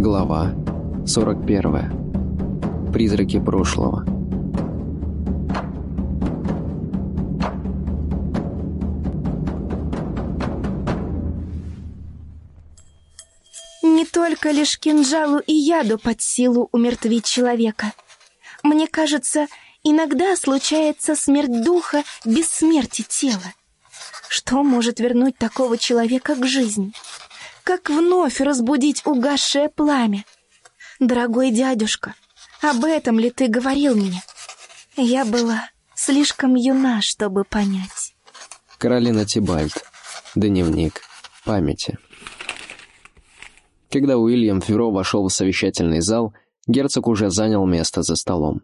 Глава 41. Призраки прошлого. Не только лишь кинжалу и яду под силу умертвить человека. Мне кажется, иногда случается смерть духа без смерти тела. Что может вернуть такого человека к жизни? Как вновь разбудить угасшее пламя? Дорогой дядюшка, об этом ли ты говорил мне? Я была слишком юна, чтобы понять. Каролина Тибальд. Дневник памяти. Когда Уильям Ферро вошел в совещательный зал, герцог уже занял место за столом.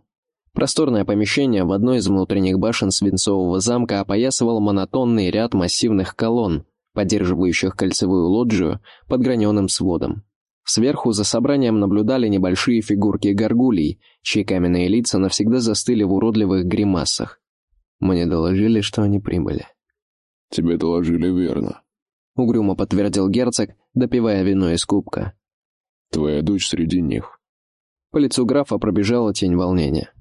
Просторное помещение в одной из внутренних башен свинцового замка опоясывал монотонный ряд массивных колонн, поддерживающих кольцевую лоджию под граненым сводом. Сверху за собранием наблюдали небольшие фигурки горгулей, чьи каменные лица навсегда застыли в уродливых гримасах. Мне доложили, что они прибыли. «Тебе доложили верно», — угрюмо подтвердил герцог, допивая вино из кубка. «Твоя дочь среди них». По лицу графа пробежала тень волнения.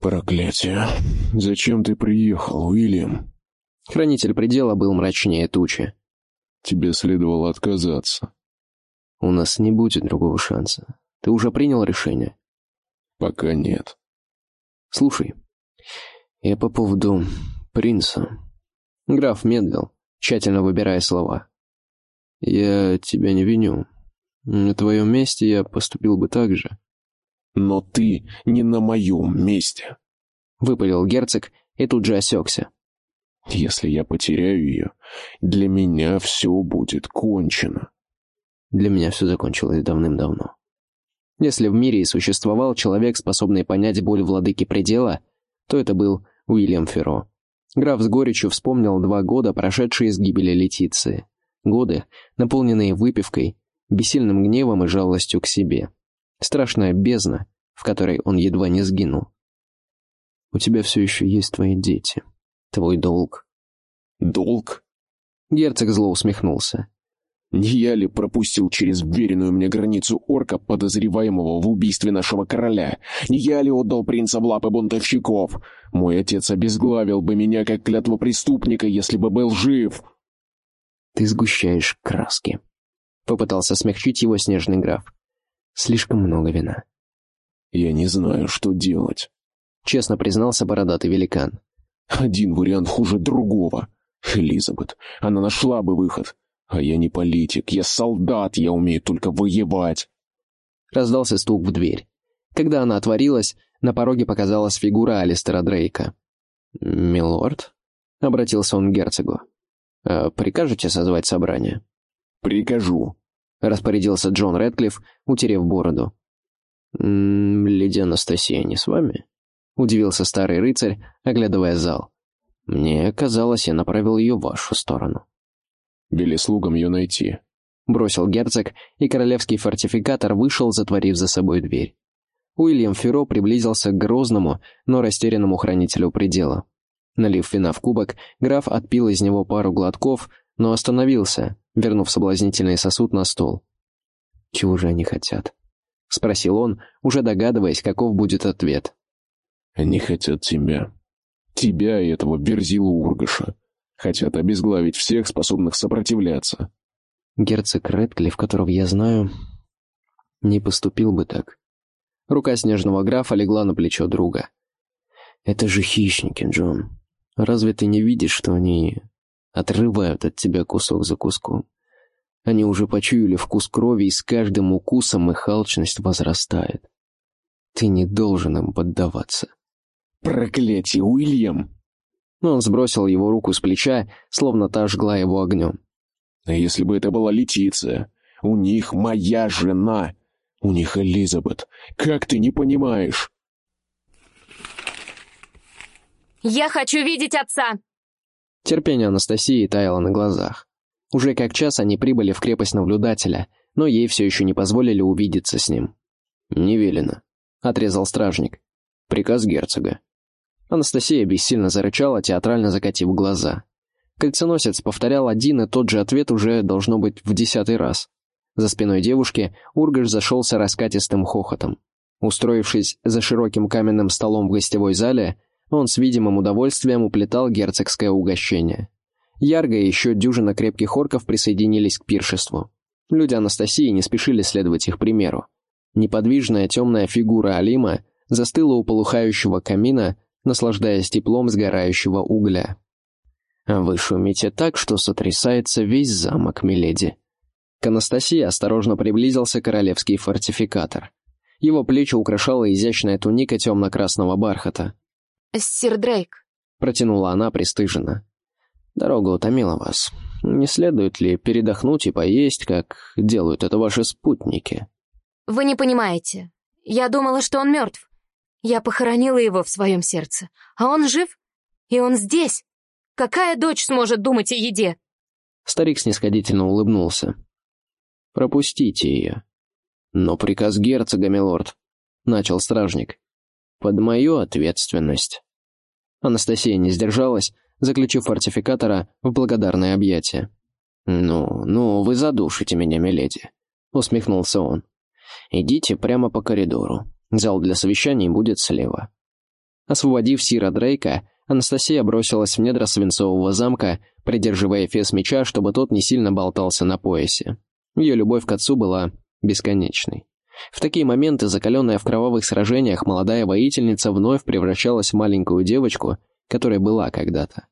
«Проклятие! Зачем ты приехал, Уильям?» Хранитель предела был мрачнее тучи. «Тебе следовало отказаться». «У нас не будет другого шанса. Ты уже принял решение?» «Пока нет». «Слушай, я по поводу принца». Граф медлил, тщательно выбирая слова. «Я тебя не виню. На твоем месте я поступил бы так же». «Но ты не на моем месте», — выпалил герцог и тут же осекся. «Если я потеряю ее, для меня все будет кончено». Для меня все закончилось давным-давно. Если в мире и существовал человек, способный понять боль владыки предела, то это был Уильям Ферро. Граф с горечью вспомнил два года, прошедшие с гибели Летиции. Годы, наполненные выпивкой, бессильным гневом и жалостью к себе. Страшная бездна, в которой он едва не сгинул. У тебя все еще есть твои дети. Твой долг. Долг? Герцог зло усмехнулся. Не я ли пропустил через вверенную мне границу орка, подозреваемого в убийстве нашего короля? Не я ли отдал принца в лапы бунтовщиков? Мой отец обезглавил бы меня как клятва преступника, если бы был жив. Ты сгущаешь краски. Попытался смягчить его снежный граф. Слишком много вина. «Я не знаю, что делать», — честно признался бородатый великан. «Один вариант хуже другого. Элизабет, она нашла бы выход. А я не политик, я солдат, я умею только воевать». Раздался стук в дверь. Когда она отворилась, на пороге показалась фигура Алистера Дрейка. «Милорд?» — обратился он к герцогу. «А «Прикажете созвать собрание?» «Прикажу», распорядился Джон Рэдклифф, утерев бороду. «М -м, «Леди Анастасия не с вами?» — удивился старый рыцарь, оглядывая зал. «Мне казалось, я направил ее в вашу сторону». «Вели слугам ее найти», — бросил герцог, и королевский фортификатор вышел, затворив за собой дверь. Уильям Ферро приблизился к грозному, но растерянному хранителю предела. Налив вина в кубок, граф отпил из него пару глотков, но остановился, вернув соблазнительный сосуд на стол. «Чего же они хотят?» — спросил он, уже догадываясь, каков будет ответ. «Они хотят тебя. Тебя и этого Берзила Ургаша. Хотят обезглавить всех, способных сопротивляться». Герцог Рэдклифф, которого я знаю, не поступил бы так. Рука снежного графа легла на плечо друга. «Это же хищники, Джон. Разве ты не видишь, что они отрывают от тебя кусок за куском. Они уже почуяли вкус крови, и с каждым укусом их алчность возрастает. Ты не должен им поддаваться. «Проклятие, Уильям!» Но он сбросил его руку с плеча, словно та жгла его огнем. «А если бы это была Летиция? У них моя жена! У них Элизабет! Как ты не понимаешь?» «Я хочу видеть отца!» Терпение Анастасии таяло на глазах. Уже как час они прибыли в крепость наблюдателя, но ей все еще не позволили увидеться с ним. «Не велено», — отрезал стражник. «Приказ герцога». Анастасия бессильно зарычала, театрально закатив глаза. Кольценосец повторял один и тот же ответ уже, должно быть, в десятый раз. За спиной девушки Ургаш зашелся раскатистым хохотом. Устроившись за широким каменным столом в гостевой зале, он с видимым удовольствием уплетал герцогское угощение. Ярго и еще дюжина крепких орков присоединились к пиршеству. Люди Анастасии не спешили следовать их примеру. Неподвижная темная фигура Алима застыла у полухающего камина, наслаждаясь теплом сгорающего угля. «Вы шумите так, что сотрясается весь замок, миледи». К Анастасии осторожно приблизился королевский фортификатор. Его плечи украшала изящная туника темно-красного бархата. «Сир Дрейк», — протянула она пристыженно. «Дорога утомила вас. Не следует ли передохнуть и поесть, как делают это ваши спутники?» «Вы не понимаете. Я думала, что он мертв. Я похоронила его в своем сердце. А он жив? И он здесь. Какая дочь сможет думать о еде?» Старик снисходительно улыбнулся. «Пропустите ее». «Но приказ герцога, милорд», — начал стражник. «Под мою ответственность». Анастасия не сдержалась, заключив фортификатора в благодарное объятие. «Ну, ну, вы задушите меня, миледи», — усмехнулся он. «Идите прямо по коридору. Зал для совещаний будет слева». Освободив Сира Дрейка, Анастасия бросилась в недра свинцового замка, придерживая фес меча, чтобы тот не сильно болтался на поясе. Ее любовь к отцу была бесконечной. В такие моменты, закаленная в кровавых сражениях, молодая воительница вновь превращалась в маленькую девочку, которая была когда-то.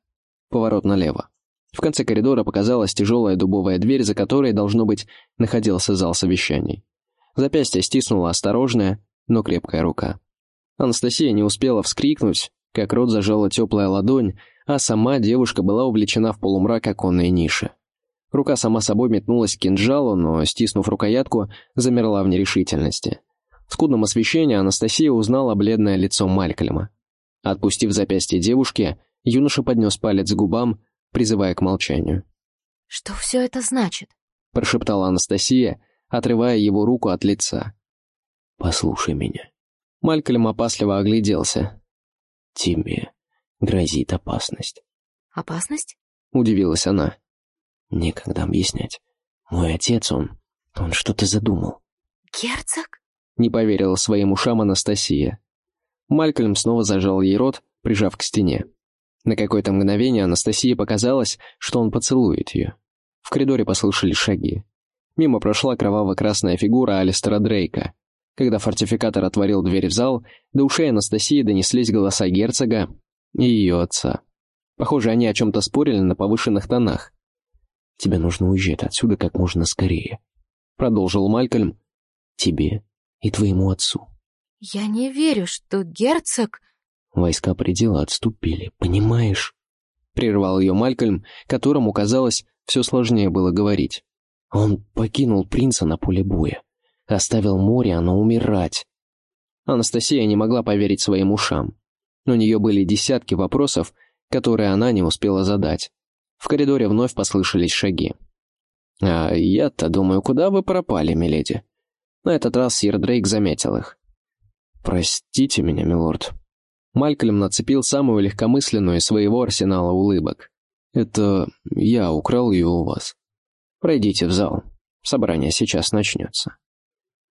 Поворот налево. В конце коридора показалась тяжелая дубовая дверь, за которой, должно быть, находился зал совещаний. Запястье стиснула осторожная, но крепкая рука. Анастасия не успела вскрикнуть, как рот зажала теплая ладонь, а сама девушка была увлечена в полумрак оконной ниши. Рука сама собой метнулась к кинжалу, но, стиснув рукоятку, замерла в нерешительности. В скудном освещении Анастасия узнала бледное лицо Малькольма. Отпустив запястье девушки, юноша поднес палец к губам, призывая к молчанию. «Что все это значит?» — прошептала Анастасия, отрывая его руку от лица. «Послушай меня». Малькольм опасливо огляделся. «Тебе грозит опасность». «Опасность?» — удивилась она. Некогда объяснять. Мой отец, он... он что-то задумал. «Герцог?» — не поверила своим ушам Анастасия. Малькольм снова зажал ей рот, прижав к стене. На какое-то мгновение Анастасии показалось, что он поцелует ее. В коридоре послышались шаги. Мимо прошла кроваво-красная фигура Алистера Дрейка. Когда фортификатор отворил дверь в зал, до ушей Анастасии донеслись голоса герцога и ее отца. Похоже, они о чем-то спорили на повышенных тонах. Тебе нужно уезжать отсюда как можно скорее», — продолжил Малькольм. «Тебе и твоему отцу». «Я не верю, что герцог...» Войска предела отступили, понимаешь?» Прервал ее Малькольм, которому, казалось, все сложнее было говорить. Он покинул принца на поле боя. Оставил море, оно умирать. Анастасия не могла поверить своим ушам. У нее были десятки вопросов, которые она не успела задать. В коридоре вновь послышались шаги. «А я-то думаю, куда вы пропали, миледи?» На этот раз сир Дрейк заметил их. «Простите меня, милорд». Малькольм нацепил самую легкомысленную из своего арсенала улыбок. «Это я украл ее у вас. Пройдите в зал. Собрание сейчас начнется».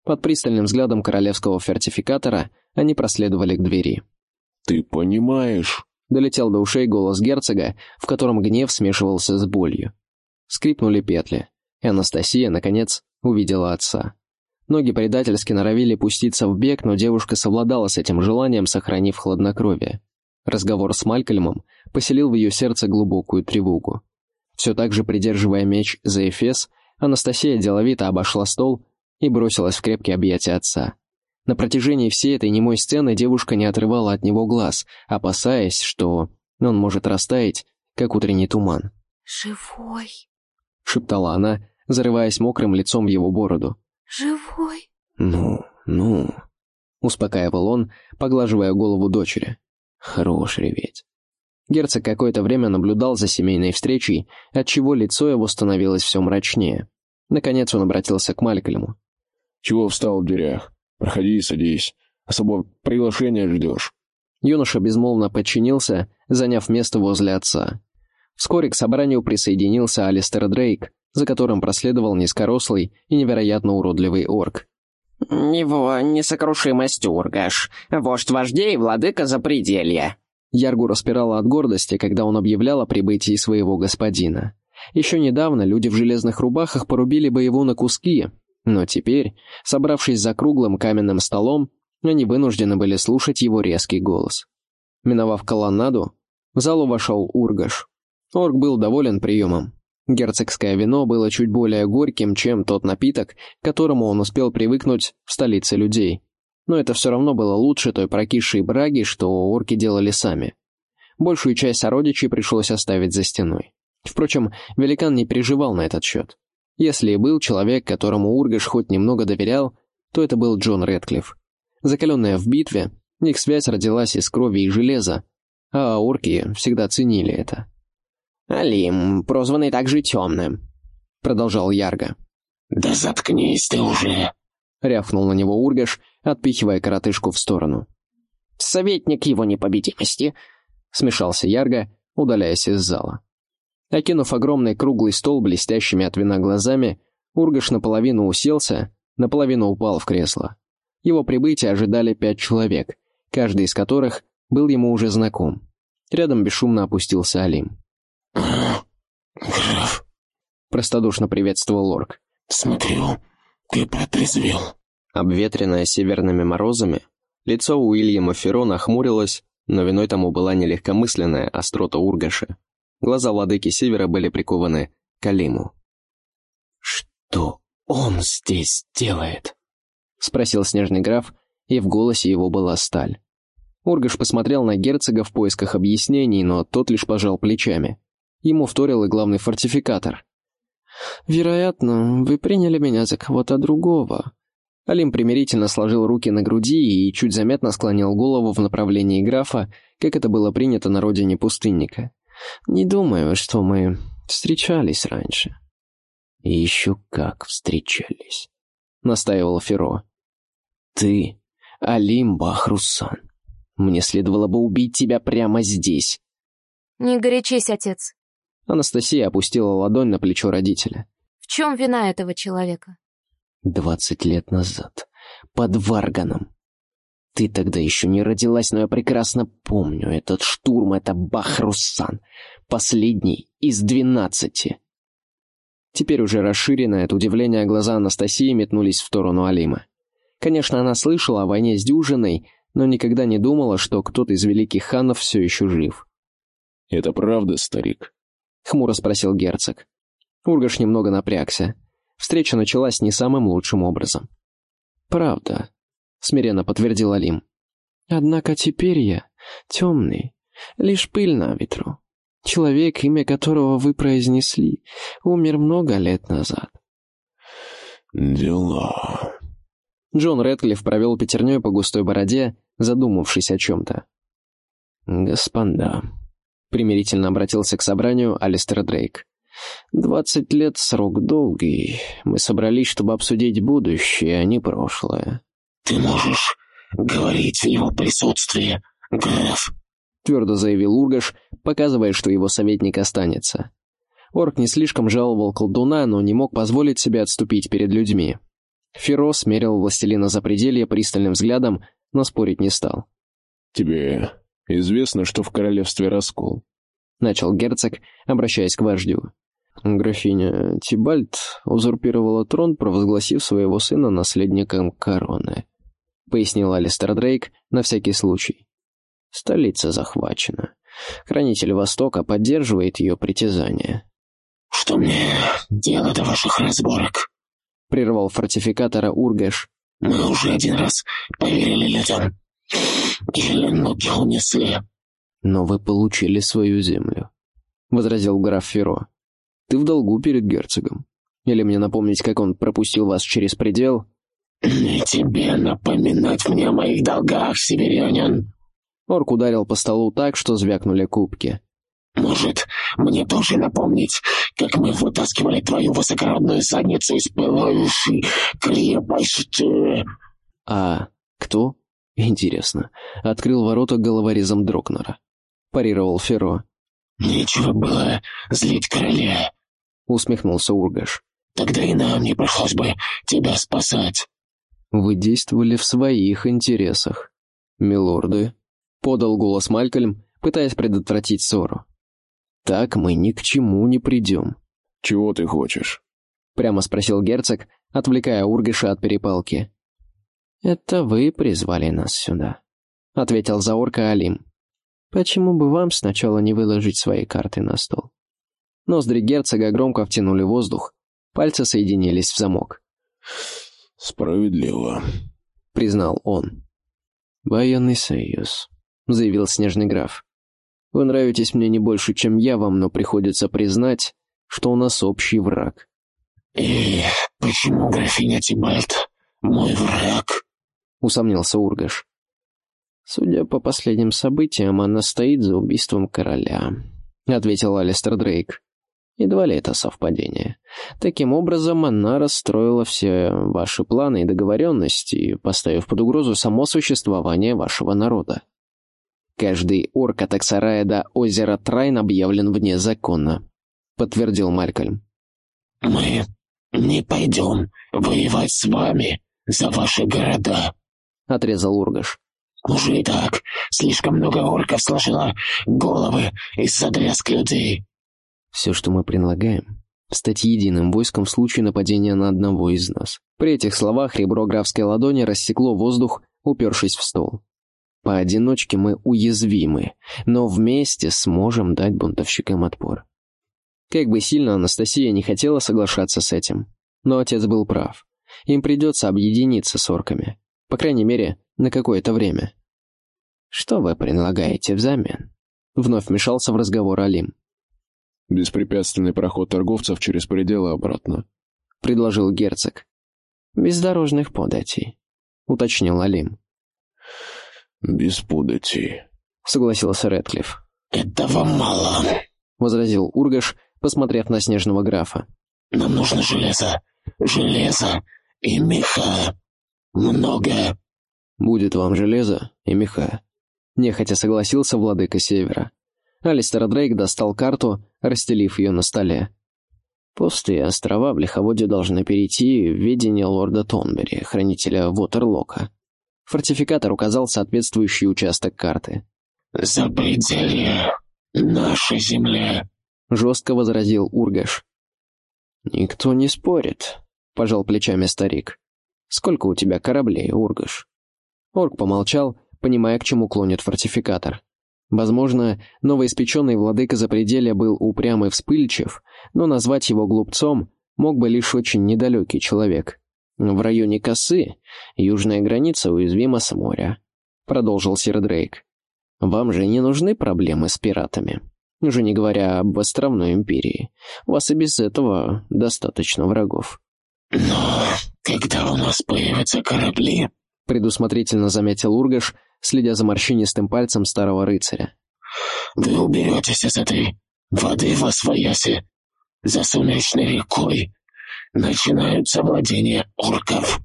Под пристальным взглядом королевского фертификатора они проследовали к двери. «Ты понимаешь...» Долетел до ушей голос герцога, в котором гнев смешивался с болью. Скрипнули петли, и Анастасия, наконец, увидела отца. Ноги предательски норовили пуститься в бег, но девушка совладала с этим желанием, сохранив хладнокровие. Разговор с Малькольмом поселил в ее сердце глубокую тревогу. Все так же придерживая меч за Эфес, Анастасия деловито обошла стол и бросилась в крепкие объятия отца. На протяжении всей этой немой сцены девушка не отрывала от него глаз, опасаясь, что он может растаять, как утренний туман. «Живой!» — шептала она, зарываясь мокрым лицом в его бороду. «Живой!» «Ну, ну...» — успокаивал он, поглаживая голову дочери. «Хорош реветь». Герцог какое-то время наблюдал за семейной встречей, отчего лицо его становилось все мрачнее. Наконец он обратился к Малькольму. «Чего встал в дверях? Проходи и садись. Особо приглашения ждешь». Юноша безмолвно подчинился, заняв место возле отца. Вскоре к собранию присоединился Алистер Дрейк, за которым проследовал низкорослый и невероятно уродливый орк. «Его несокрушимость Ургаш, вождь вождей и владыка запределья». Яргу распирала от гордости, когда он объявлял о прибытии своего господина. Еще недавно люди в железных рубахах порубили бы его на куски, но теперь, собравшись за круглым каменным столом, они вынуждены были слушать его резкий голос. Миновав колоннаду, в залу вошел Ургаш. Орк был доволен приемом. Герцогское вино было чуть более горьким, чем тот напиток, к которому он успел привыкнуть в столице людей. Но это все равно было лучше той прокисшей браги, что орки делали сами. Большую часть сородичей пришлось оставить за стеной. Впрочем, великан не переживал на этот счет. Если и был человек, которому Ургаш хоть немного доверял, то это был Джон Редклифф. Закаленная в битве, их связь родилась из крови и железа, а орки всегда ценили это. «Алим, прозванный также Темным», — продолжал Ярго. «Да заткнись ты уже!» — рявкнул на него Ургаш, отпихивая коротышку в сторону. «Советник его непобедимости», — смешался Ярго, удаляясь из зала. Окинув огромный круглый стол блестящими от вина глазами, Ургаш наполовину уселся, наполовину упал в кресло. Его прибытие ожидали пять человек, каждый из которых был ему уже знаком. Рядом бесшумно опустился Алим. «Граф», — простодушно приветствовал Орк. «Смотрю, ты протрезвел». Обветренное северными морозами, лицо Уильяма Ферро нахмурилось, но виной тому была не легкомысленная острота Ургаша. Глаза владыки Севера были прикованы к Алиму. «Что он здесь делает?» — спросил снежный граф, и в голосе его была сталь. Ургаш посмотрел на герцога в поисках объяснений, но тот лишь пожал плечами. Ему вторил и главный фортификатор. «Вероятно, вы приняли меня за кого-то другого». Алим примирительно сложил руки на груди и чуть заметно склонил голову в направлении графа, как это было принято на родине пустынника. «Не думаю, что мы встречались раньше». «И еще как встречались», — настаивал Феро. «Ты, Алим Бахрусан, мне следовало бы убить тебя прямо здесь». «Не горячись, отец», Анастасия опустила ладонь на плечо родителя. В чем вина этого человека? Двадцать лет назад. Под Варганом. Ты тогда еще не родилась, но я прекрасно помню. Этот штурм — это Бахруссан. Последний из двенадцати. Теперь уже расширенное от удивления глаза Анастасии метнулись в сторону Алима. Конечно, она слышала о войне с дюжиной, но никогда не думала, что кто-то из великих ханов все еще жив. «Это правда, старик?» — хмуро спросил герцог. Ургаш немного напрягся. Встреча началась не самым лучшим образом. «Правда», — смиренно подтвердил Алим. «Однако теперь я темный, лишь пыль на ветру. Человек, имя которого вы произнесли, умер много лет назад». «Дела...» Джон Рэдклифф провел пятерней по густой бороде, задумавшись о чем-то. «Господа», — примирительно обратился к собранию Алистер Дрейк. «Двадцать лет — срок долгий. Мы собрались, чтобы обсудить будущее, а не прошлое». «Ты можешь говорить в его присутствии, граф», — твердо заявил Ургаш, показывая, что его советник останется. Орк не слишком жаловал колдуна, но не мог позволить себе отступить перед людьми. Феро смерил властелина запределья пристальным взглядом, но спорить не стал. «Тебе известно, что в королевстве раскол?» — начал герцог, обращаясь к вождю. Графиня Тибальт узурпировала трон, провозгласив своего сына наследником короны. Пояснил Алистер Дрейк на всякий случай. Столица захвачена. Хранитель Востока поддерживает ее притязания. «Что мне дело до ваших разборок?» — прервал фортификатора Ургаш. «Мы уже один раз поверили людям. Или ноги унесли». «Но вы получили свою землю», — возразил граф Феро. «Ты в долгу перед герцогом. Или мне напомнить, как он пропустил вас через предел?» «Не тебе напоминать мне о моих долгах, северянин!» Орк ударил по столу так, что звякнули кубки. «Может, мне тоже напомнить, как мы вытаскивали твою высокородную задницу из пылающей крепости?» «А кто?» «Интересно. Открыл ворота головорезом Дрокнера». — парировал Феро. «Нечего было злить короля», — усмехнулся Ургаш. «Тогда и нам не пришлось бы тебя спасать». «Вы действовали в своих интересах, милорды», — подал голос Малькольм, пытаясь предотвратить ссору. «Так мы ни к чему не придем». «Чего ты хочешь?» — прямо спросил герцог, отвлекая Ургаша от перепалки. «Это вы призвали нас сюда», — ответил заорка Алим. «Почему бы вам сначала не выложить свои карты на стол?» Ноздри герцога громко втянули воздух, пальцы соединились в замок. «Справедливо», — признал он. «Военный союз», — заявил снежный граф. «Вы нравитесь мне не больше, чем я вам, но приходится признать, что у нас общий враг». «И почему графиня Тибальт мой враг?» — усомнился Ургаш. «Судя по последним событиям, она стоит за убийством короля», — ответил Алистер Дрейк. Едва ли это совпадение. Таким образом, она расстроила все ваши планы и договоренности, поставив под угрозу само существование вашего народа. Каждый орк от Аксарая до озера Трайн объявлен вне закона, подтвердил Малькольм. «Мы не пойдем воевать с вами за ваши города», — отрезал Ургаш. «Уже и так слишком много орков сложило головы из-за дрязг людей». Все, что мы предлагаем, стать единым войском в случае нападения на одного из нас. При этих словах ребро графской ладони рассекло воздух, упершись в стол. Поодиночке мы уязвимы, но вместе сможем дать бунтовщикам отпор. Как бы сильно Анастасия не хотела соглашаться с этим, но отец был прав. Им придется объединиться с орками. По крайней мере, на какое-то время. «Что вы предлагаете взамен?» Вновь вмешался в разговор Алим. «Беспрепятственный проход торговцев через пределы обратно», — предложил герцог. «Без дорожных податей», — уточнил Алим. «Без податей», — согласился Рэдклифф. «Этого мало», — возразил Ургаш, посмотрев на снежного графа. «Нам нужно железо, железо и меха. Много». «Будет вам железо и меха», — нехотя согласился владыка Севера. Алистер Дрейк достал карту, расстелив ее на столе. Пустые острова в Лиховоде должны перейти в ведение лорда Тонбери, хранителя Вотерлока. Фортификатор указал соответствующий участок карты. «За пределе нашей земли», — жестко возразил Ургаш. «Никто не спорит», — пожал плечами старик. «Сколько у тебя кораблей, Ургаш?» Орк помолчал, понимая, к чему клонит фортификатор. Возможно, новоиспеченный владыка Запределя был упрям и вспыльчив, но назвать его глупцом мог бы лишь очень недалекий человек. В районе косы южная граница уязвима с моря, продолжил сир Дрейк. Вам же не нужны проблемы с пиратами, уже не говоря об островной империи. У вас и без этого достаточно врагов. «Но когда у нас появятся корабли?» предусмотрительно заметил Ургаш, следя за морщинистым пальцем старого рыцаря. «Вы уберетесь из этой воды во свояси. За сумеречной рекой начинаются владения орков».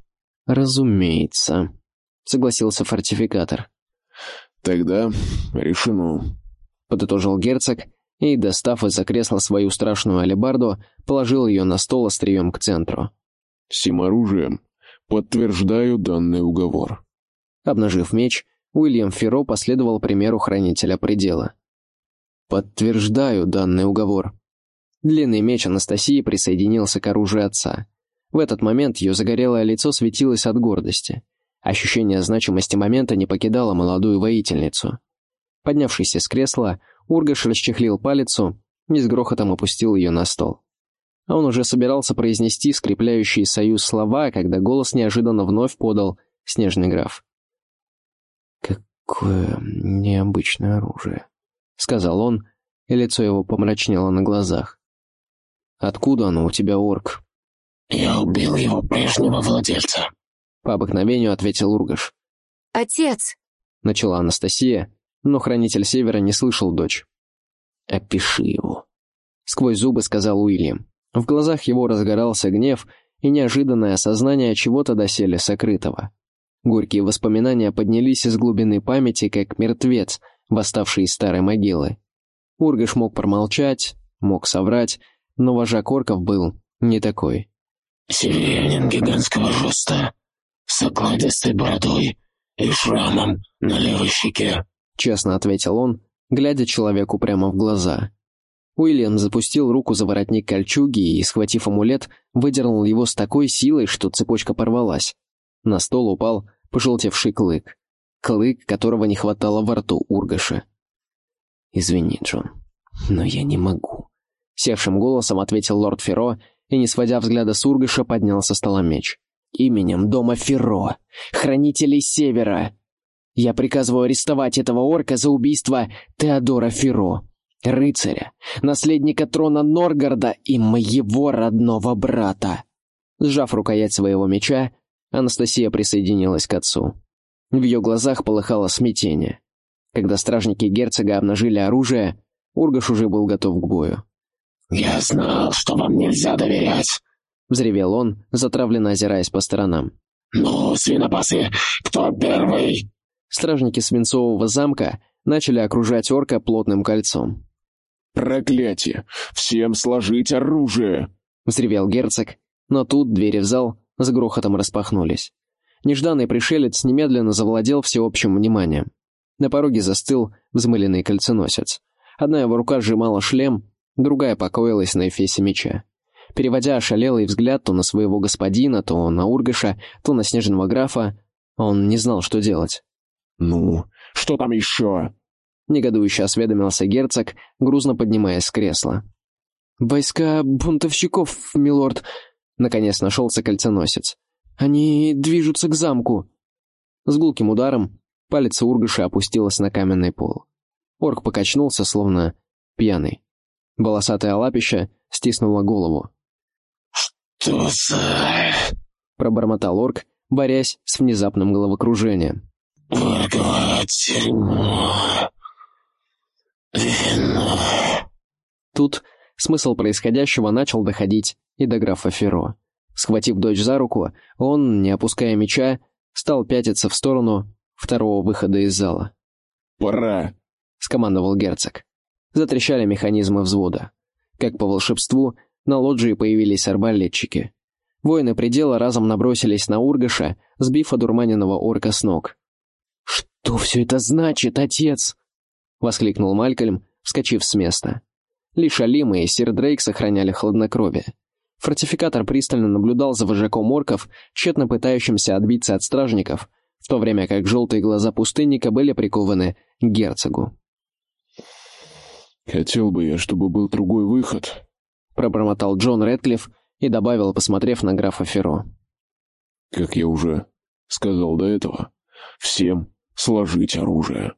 «Разумеется», — согласился фортификатор. «Тогда решено», — подытожил герцог и, достав из-за кресла свою страшную алебарду, положил ее на стол острием к центру. «Сим оружием подтверждаю данный уговор». Обнажив меч, Уильям Ферро последовал примеру хранителя предела. «Подтверждаю данный уговор». Длинный меч Анастасии присоединился к оружию отца. В этот момент ее загорелое лицо светилось от гордости. Ощущение значимости момента не покидало молодую воительницу. Поднявшись из кресла, Ургаш расчехлил палицу и с грохотом опустил ее на стол. А он уже собирался произнести скрепляющие союз слова, когда голос неожиданно вновь подал снежный граф. «Какое необычное оружие», — сказал он, и лицо его помрачнело на глазах. «Откуда оно у тебя, орк?» «Я убил его прежнего владельца», — по обыкновению ответил Ургаш. «Отец!» — начала Анастасия, но хранитель Севера не слышал дочь. «Опиши его», — сквозь зубы сказал Уильям. В глазах его разгорался гнев и неожиданное осознание чего-то доселе сокрытого. Горькие воспоминания поднялись из глубины памяти, как мертвец, восставший из старой могилы. Ургаш мог промолчать, мог соврать, но вожак орков был не такой. «Северянин гигантского роста, с окладистой бородой и шрамом на левой щеке», — честно ответил он, глядя человеку прямо в глаза. Уильям запустил руку за воротник кольчуги и, схватив амулет, выдернул его с такой силой, что цепочка порвалась. На стол упал пожелтевший клык. Клык, которого не хватало во рту Ургаша. «Извини, Джон, но я не могу», — севшим голосом ответил лорд Ферро и, не сводя взгляда с Ургаша, поднял со стола меч. «Именем дома Ферро, хранителей Севера, я приказываю арестовать этого орка за убийство Теодора Ферро, рыцаря, наследника трона Норгарда и моего родного брата». Сжав рукоять своего меча, Анастасия присоединилась к отцу. В ее глазах полыхало смятение. Когда стражники герцога обнажили оружие, Ургаш уже был готов к бою. «Я знал, что вам нельзя доверять!» — взревел он, затравленно озираясь по сторонам. «Ну, свинопасы, кто первый?» Стражники Свинцового замка начали окружать орка плотным кольцом. «Проклятие! Всем сложить оружие!» — взревел герцог, но тут двери в зал с грохотом распахнулись. Нежданный пришелец немедленно завладел всеобщим вниманием. На пороге застыл взмыленный кольценосец. Одна его рука сжимала шлем, другая покоилась на эфесе меча. Переводя ошалелый взгляд то на своего господина, то на Ургаша, то на снежного графа, он не знал, что делать. «Ну, что там еще?» Негодующе осведомился герцог, грузно поднимаясь с кресла. «Войска бунтовщиков, милорд!» Наконец нашелся кольценосец. «Они движутся к замку!» С гулким ударом палец Ургаша опустилась на каменный пол. Орк покачнулся, словно пьяный. Волосатая лапища стиснула голову. «Что за...» — пробормотал орк, борясь с внезапным головокружением. «Орковое дерьмо... вино...» Тут смысл происходящего начал доходить и до графа Ферро. Схватив дочь за руку, он, не опуская меча, стал пятиться в сторону второго выхода из зала. «Пора!» — скомандовал герцог. Затрещали механизмы взвода. Как по волшебству, на лоджии появились арбалетчики. Воины предела разом набросились на Ургаша, сбив одурманенного орка с ног. «Что все это значит, отец?» — воскликнул Малькольм, вскочив с места. Лишь Алима и Сир Дрейк сохраняли хладнокровие. Фортификатор пристально наблюдал за вожаком орков, тщетно пытающимся отбиться от стражников, в то время как желтые глаза пустынника были прикованы к герцогу. «Хотел бы я, чтобы был другой выход», — пробормотал Джон Рэдклифф и добавил, посмотрев на графа Ферро. «Как я уже сказал до этого, всем сложить оружие».